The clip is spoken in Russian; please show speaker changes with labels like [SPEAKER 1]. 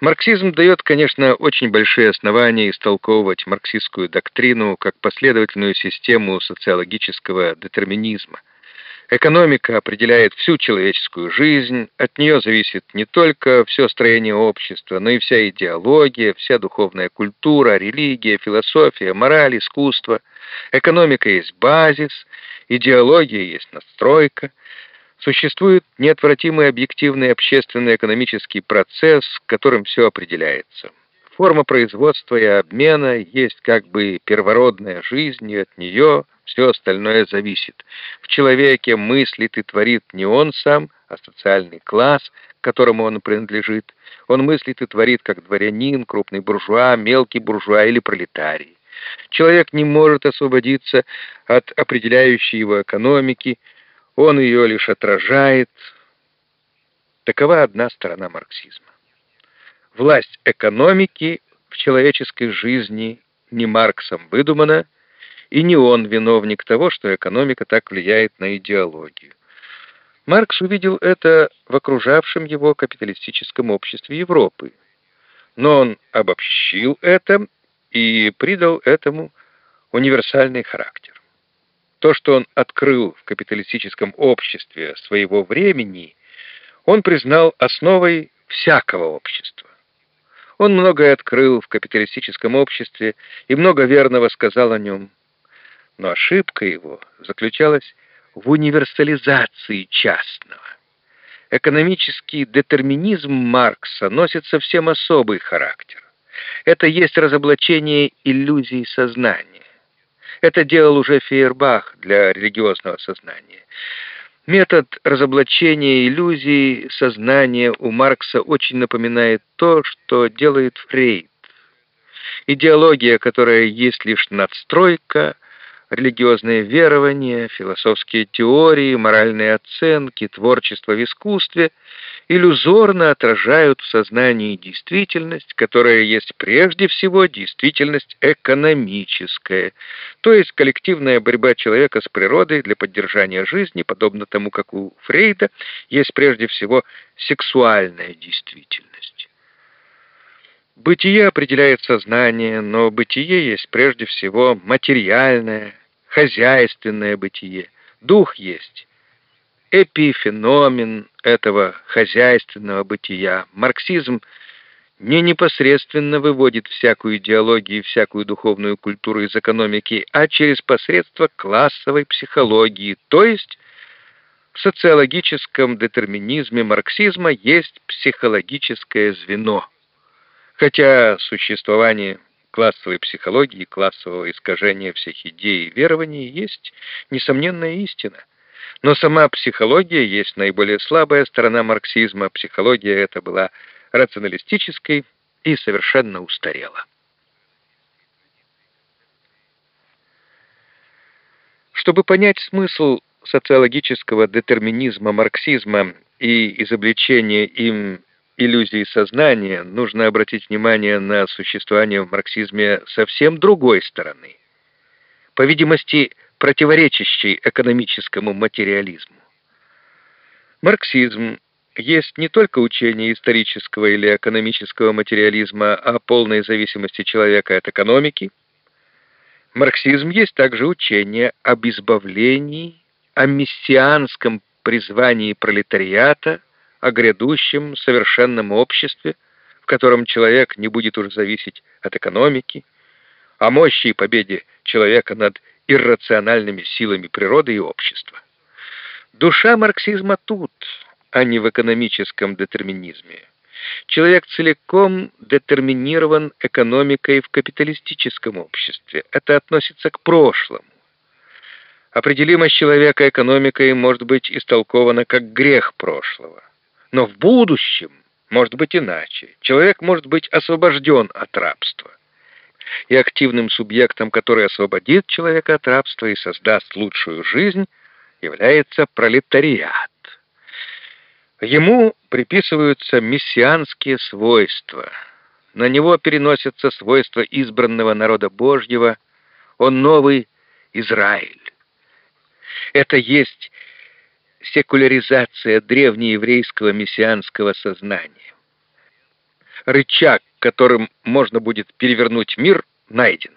[SPEAKER 1] Марксизм дает, конечно, очень большие основания истолковывать марксистскую доктрину как последовательную систему социологического детерминизма. Экономика определяет всю человеческую жизнь, от нее зависит не только все строение общества, но и вся идеология, вся духовная культура, религия, философия, мораль, искусство. Экономика есть базис, идеология есть настройка, Существует неотвратимый объективный общественный экономический процесс, которым все определяется. Форма производства и обмена есть как бы первородная жизнь, и от нее все остальное зависит. В человеке мыслит и творит не он сам, а социальный класс, к которому он принадлежит. Он мыслит и творит как дворянин, крупный буржуа, мелкий буржуа или пролетарий. Человек не может освободиться от определяющей его экономики, он ее лишь отражает. Такова одна сторона марксизма. Власть экономики в человеческой жизни не Марксом выдумана, и не он виновник того, что экономика так влияет на идеологию. Маркс увидел это в окружавшем его капиталистическом обществе Европы. Но он обобщил это и придал этому универсальный характер. То, что он открыл в капиталистическом обществе своего времени, он признал основой всякого общества. Он многое открыл в капиталистическом обществе и много верного сказал о нем. Но ошибка его заключалась в универсализации частного. Экономический детерминизм Маркса носит совсем особый характер. Это есть разоблачение иллюзий сознания. Это делал уже Фейербах для религиозного сознания. Метод разоблачения иллюзий сознания у Маркса очень напоминает то, что делает Фрейд. Идеология, которая есть лишь надстройка – религиозные верования, философские теории, моральные оценки, творчество в искусстве иллюзорно отражают в сознании действительность, которая есть прежде всего действительность экономическая, то есть коллективная борьба человека с природой для поддержания жизни, подобно тому, как у Фрейда есть прежде всего сексуальная действительность. Бытие определяет сознание, но бытие есть прежде всего материальное, хозяйственное бытие. Дух есть эпифеномен этого хозяйственного бытия. Марксизм не непосредственно выводит всякую идеологию и всякую духовную культуру из экономики, а через посредство классовой психологии, то есть в социологическом детерминизме марксизма есть психологическое звено. Хотя существование классовой психологии, классового искажения всех идей и верований есть несомненная истина. Но сама психология есть наиболее слабая сторона марксизма. Психология эта была рационалистической и совершенно устарела. Чтобы понять смысл социологического детерминизма марксизма и изобличения им иллюзии сознания, нужно обратить внимание на существование в марксизме совсем другой стороны, по видимости, противоречащей экономическому материализму. Марксизм есть не только учение исторического или экономического материализма о полной зависимости человека от экономики. Марксизм есть также учение об избавлении, о мессианском призвании пролетариата, о грядущем совершенном обществе, в котором человек не будет уже зависеть от экономики, о мощи и победе человека над иррациональными силами природы и общества. Душа марксизма тут, а не в экономическом детерминизме. Человек целиком детерминирован экономикой в капиталистическом обществе. Это относится к прошлому. Определимость человека экономикой может быть истолкована как грех прошлого. Но в будущем может быть иначе. Человек может быть освобожден от рабства. И активным субъектом, который освободит человека от рабства и создаст лучшую жизнь, является пролетариат. Ему приписываются мессианские свойства. На него переносятся свойства избранного народа Божьего. Он новый Израиль. Это есть секуляризация древнееврейского мессианского сознания. рычаг, которым можно будет перевернуть мир, найден.